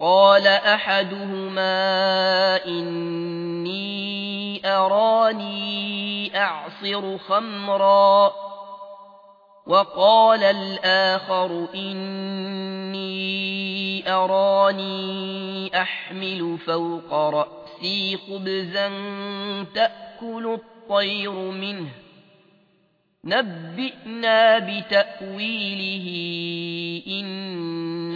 قال أحدهما إني أراني أعصر خمرا وقال الآخر إني أراني أحمل فوق رأسي خبزا تأكل الطير منه نبئنا بتأويله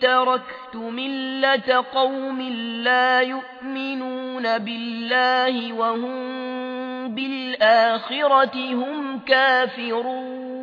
تركت ملة قوم لا يؤمنون بالله وهم بالآخرة هم كافرون